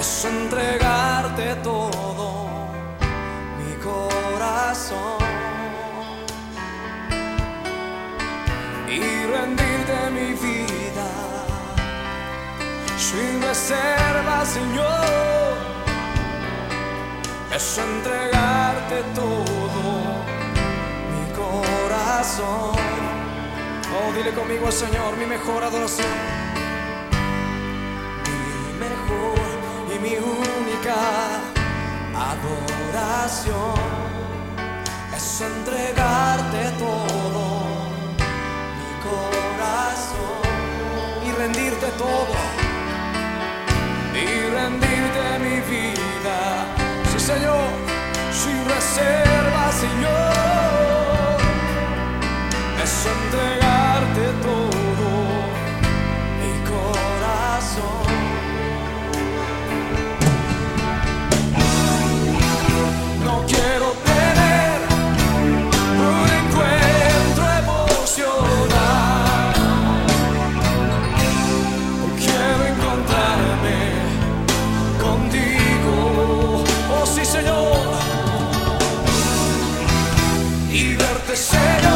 es entregarte todo mi corazón y rendirte mi vida sin reserva, Señor. Es entregarte todo mi corazón. Oh, dile conmigo, Señor, mi mejor adoración. Adoración es entregarte todo mi corazón y rendirte todo y rendirte mi vida. Sí, Señor, sin reserva, Señor, es entregarte todo Y verte, Señor.